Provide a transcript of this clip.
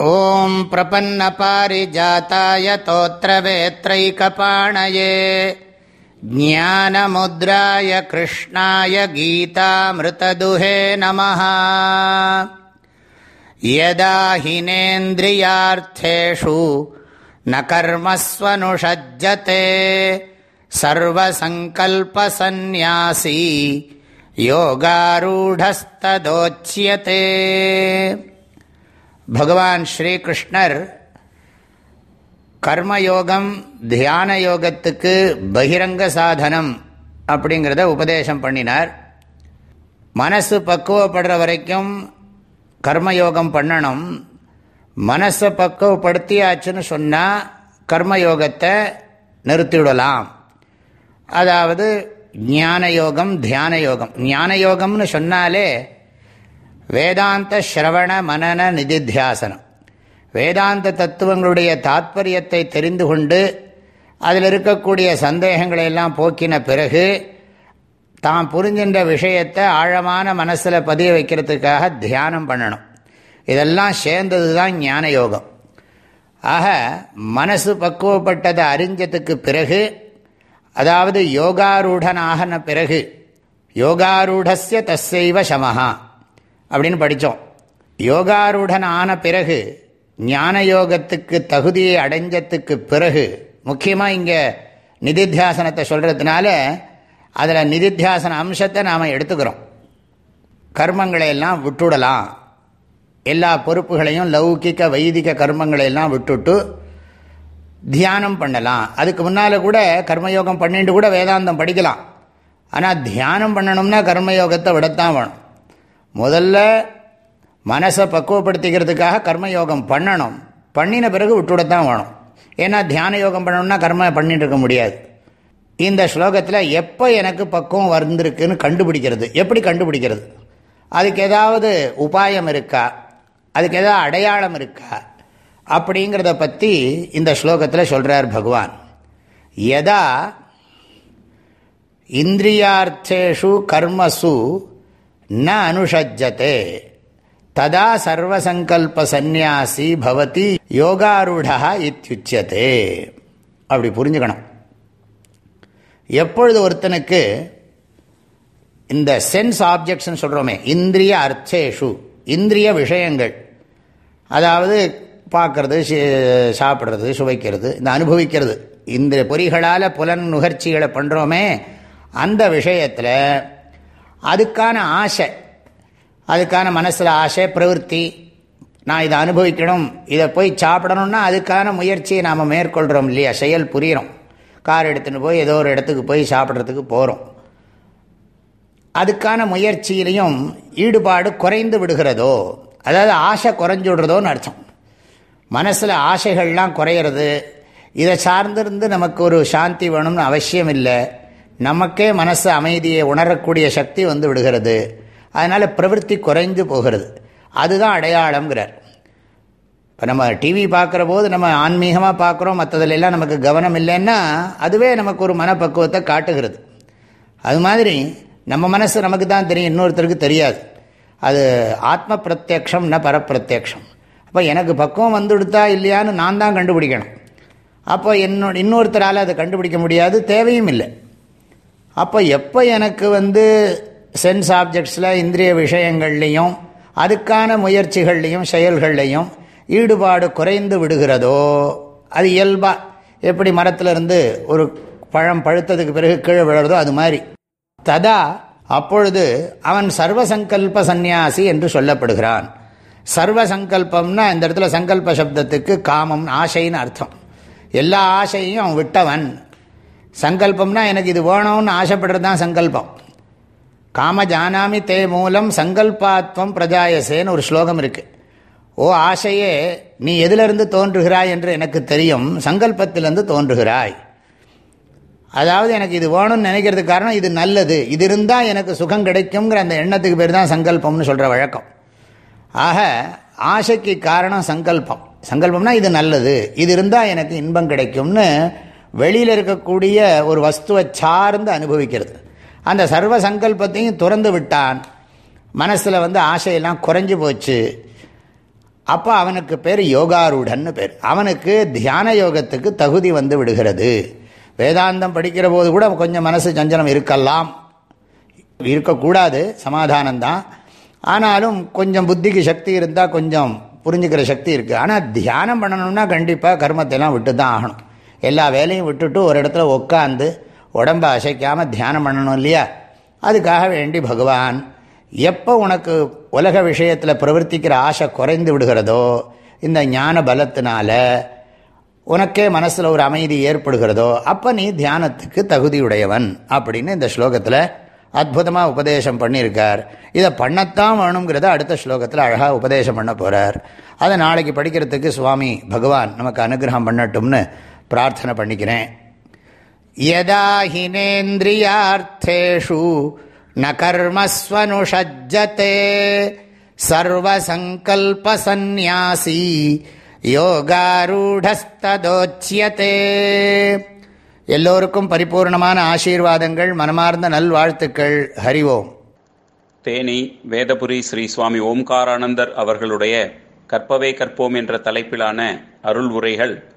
ॐ प्रपन्नपारिजाताय तोत्रवेत्रैकपाणये ज्ञानमुद्राय कृष्णाय गीतामृतदुहे नमः यदा हिनेन्द्रियार्थेषु न कर्मस्वनुषज्जते सर्वसङ्कल्पसन्न्यासी योगारूढस्तदोच्यते பகவான் ஸ்ரீகிருஷ்ணர் கர்மயோகம் தியான யோகத்துக்கு பகிரங்க சாதனம் அப்படிங்கிறத உபதேசம் பண்ணினார். மனசு பக்குவப்படுற வரைக்கும் கர்மயோகம் பண்ணணும். மனசை பக்குவப்படுத்தியாச்சுன்னு சொன்னால் கர்மயோகத்தை நிறுத்திவிடலாம். அதாவது ஞான யோகம் தியான யோகம் ஞான யோகம்னு சொன்னாலே வேதாந்த ஸ்ரவண மனன நிதித்தியாசனம். வேதாந்த தத்துவங்களுடைய தாத்பரியத்தை தெரிந்து கொண்டு அதில் இருக்கக்கூடிய சந்தேகங்களை எல்லாம் போக்கின பிறகு தாம் புரிஞ்சின்ற விஷயத்தை ஆழமான மனசில் பதிய வைக்கிறதுக்காக தியானம் பண்ணணும். இதெல்லாம் சேர்ந்தது தான் ஞான யோகம் ஆக மனசு பக்குவப்பட்டதை அறிஞ்சதுக்கு பிறகு அதாவது யோகாரூடன் பிறகு யோகாரூடஸ்ய தஸ்ஸைவ சமஹா. அப்படின்னு படித்தோம் யோகாரூடன் ஆன பிறகு ஞான யோகத்துக்கு தகுதியை அடைஞ்சத்துக்கு பிறகு முக்கியமாக இங்கே நிதித்தியாசனத்தை சொல்கிறதுனால அதில் நிதித்தியாசன அம்சத்தை நாம் எடுத்துக்கிறோம். கர்மங்களை எல்லாம் விட்டுடலாம். எல்லா பொறுப்புகளையும் லௌகிக்க வைதிக கர்மங்களை எல்லாம் விட்டுட்டு தியானம் பண்ணலாம். அதுக்கு முன்னால் கூட கர்மயோகம் பண்ணிட்டு கூட வேதாந்தம் படிக்கலாம். ஆனால் தியானம் பண்ணணும்னா கர்மயோகத்தை விடத்தான் வேணும். முதல்ல மனசை பக்குவப்படுத்திக்கிறதுக்காக கர்மயோகம் பண்ணணும். பண்ணின பிறகு விட்டுவிடத்தான் வேணும். ஏன்னா தியான யோகம் பண்ணணும்னா கர்ம பண்ணிட்டு இருக்க முடியாது. இந்த ஸ்லோகத்தில் எப்போ எனக்கு பக்குவம் வந்திருக்குன்னு கண்டுபிடிக்கிறது. எப்படி கண்டுபிடிக்கிறது? அதுக்கு ஏதாவது உபாயம் இருக்கா? அதுக்கு ஏதாவது அடையாளம் இருக்கா? அப்படிங்கிறத பற்றி இந்த ஸ்லோகத்தில் சொல்கிறார் பகவான். எதா இந்திரியார்த்தேஷு கர்மசு ந அனுஷஜத்தே ததா சர்வசங்கல்ப சந்நியாசி பவதி யோகாரூடா இத்தியுச்சதே அப்படி புரிஞ்சுக்கணும். எப்பொழுது ஒருத்தனுக்கு இந்த சென்ஸ் ஆப்ஜெக்ட்ஸ்ன்னு சொல்கிறோமே இந்திரிய அர்த்தேஷு இந்திரிய விஷயங்கள் அதாவது பார்க்கறது சாப்பிட்றது சுவைக்கிறது இந்த அனுபவிக்கிறது இந்த பொறிகளால் புலன் நுகர்ச்சிகளை பண்ணுறோமே அந்த விஷயத்தில் அதுக்கான ஆசை அதுக்கான மனசில் ஆசை பிரவருத்தி. நான் இதை அனுபவிக்கணும் இதை போய் சாப்பிடணும்னா அதுக்கான முயற்சியை நாம் மேற்கொள்கிறோம் இல்லையா? செயல் புரியிறோம். கார் எடுத்துகிட்டு போய் ஏதோ ஒரு இடத்துக்கு போய் சாப்பிட்றதுக்கு போகிறோம் அதுக்கான முயற்சியிலையும் ஈடுபாடு குறைந்து விடுகிறதோ அதாவது ஆசை குறைஞ்சு விடுறதோன்னு அர்த்தம். மனசில் ஆசைகள்லாம் குறையிறது இதை சார்ந்திருந்து நமக்கு ஒரு சாந்தி வேணும்னு அவசியம் இல்லை. நமக்கே மனசு அமைதியை உணரக்கூடிய சக்தி வந்து விடுகிறது. அதனால் பிரவருத்தி குறைந்து போகிறது. அதுதான் அடையாளம்ங்கிறார். இப்போ நம்ம டிவி பார்க்குற போது நம்ம ஆன்மீகமாக பார்க்குறோம் மற்றதுலாம் நமக்கு கவனம் இல்லைன்னா அதுவே நமக்கு ஒரு மனப்பக்குவத்தை காட்டுகிறது. அது மாதிரி நம்ம மனசு நமக்கு தான் தெரியும் இன்னொருத்தருக்கு தெரியாது. அது ஆத்ம பிரத்யக்ஷம் ந பரப்பிரத்யக்ஷம். அப்போ எனக்கு பக்குவம் வந்துடுத்தா இல்லையான்னு நான் தான் கண்டுபிடிக்கணும். அப்போ என்னோட இன்னொருத்தரால் அதை கண்டுபிடிக்க முடியாது தேவையும் இல்லை. அப்போ எப்போ எனக்கு வந்து சென்ஸ் ஆப்ஜெக்ட்ஸில் இந்திரிய விஷயங்கள்லையும் அதுக்கான முயற்சிகள்லையும் செயல்கள்லையும் ஈடுபாடு குறைந்து விடுகிறதோ அது இயல்பாக எப்படி மரத்திலிருந்து ஒரு பழம் பழுத்ததுக்கு பிறகு கீழே விழுறதோ அது மாதிரி. ததா அப்பொழுது அவன் சர்வசங்கல்ப சந்நியாசி என்று சொல்லப்படுகிறான். சர்வசங்கல்பம்னா இந்த இடத்துல சங்கல்ப சப்தத்துக்கு காமம் ஆசைன்னு அர்த்தம். எல்லா ஆசையும் அவன் விட்டவன். சங்கல்பம்னா எனக்கு இது வேணும்னு ஆசைப்படுறது தான் சங்கல்பம். காம ஜானாமி தே மூலம் சங்கல்பாத்வம் பிரஜாயசேன்னு ஒரு ஸ்லோகம் இருக்கு. ஓ ஆசையே நீ எதிலிருந்து தோன்றுகிறாய் என்று எனக்கு தெரியும் சங்கல்பத்திலிருந்து தோன்றுகிறாய். அதாவது எனக்கு இது வேணும்னு நினைக்கிறதுக்கு காரணம் இது நல்லது இது இருந்தால் எனக்கு சுகம் கிடைக்குங்கிற அந்த எண்ணத்துக்கு பேர் தான் சங்கல்பம்னு சொல்கிற வழக்கம். ஆக ஆசைக்கு காரணம் சங்கல்பம். சங்கல்பம்னா இது நல்லது இது இருந்தால் எனக்கு இன்பம் கிடைக்கும்னு வெளியில் இருக்கக்கூடிய ஒரு வஸ்துவை சார்ந்து அனுபவிக்கிறது. அந்த சர்வ சங்கல்பத்தையும் துறந்து விட்டான். மனசில் வந்து ஆசையெல்லாம் குறைஞ்சி போச்சு. அப்போ அவனுக்கு பேர் யோகாரூடன்னு பேர். அவனுக்கு தியான யோகத்துக்கு தகுதி வந்து விடுகிறது. வேதாந்தம் படிக்கிற போது கூட கொஞ்சம் மனசு சஞ்சலம் இருக்கலாம். இருக்கக்கூடாது சமாதானம்தான். ஆனாலும் கொஞ்சம் புத்திக்கு சக்தி இருந்தால் கொஞ்சம் புரிஞ்சுக்கிற சக்தி இருக்குது ஆனால் தியானம் பண்ணணும்னா கண்டிப்பாக கர்மத்தையெல்லாம் விட்டு தான் ஆகணும். எல்லா வேலையும் விட்டுட்டு ஒரு இடத்துல உட்காந்து உடம்பை அசைக்காமல் தியானம் பண்ணணும் இல்லையா? அதுக்காக வேண்டி பகவான் எப்போ உனக்கு உலக விஷயத்தில் பிரவர்த்திக்கிற ஆசை குறைந்து விடுகிறதோ இந்த ஞான பலத்தினால உனக்கே மனசில் ஒரு அமைதி ஏற்படுகிறதோ அப்போ நீ தியானத்துக்கு தகுதியுடையவன் அப்படின்னு இந்த ஸ்லோகத்தில் அற்புதமாக உபதேசம் பண்ணியிருக்கார். இதை பண்ணத்தான் வேணுங்கிறத அடுத்த ஸ்லோகத்தில் அழகாக உபதேசம் பண்ண போகிறார் அதை நாளைக்கு படிக்கிறதுக்கு சுவாமி பகவான் நமக்கு அனுகிரகம் பண்ணட்டும்னு பிரார்த்தனை பண்ணிக்கிறேன். யதா ஹினேந்திரியார்த்தேஷு ந கர்மஸ்வனுஷஜ்ஜதே சர்வசங்கல்பசந்நியாசி யோகாரூடஸ்ததோச்சியதே எல்லோருக்கும் பரிபூர்ணமான ஆசீர்வாதங்கள் மனமார்ந்த நல்வாழ்த்துக்கள். ஹரிவோம் தேனி வேதபுரி ஸ்ரீ சுவாமி ஓம்காரானந்தர் அவர்களுடைய கற்பவே கற்போம் என்ற தலைப்பிலான அருள் உரைகள்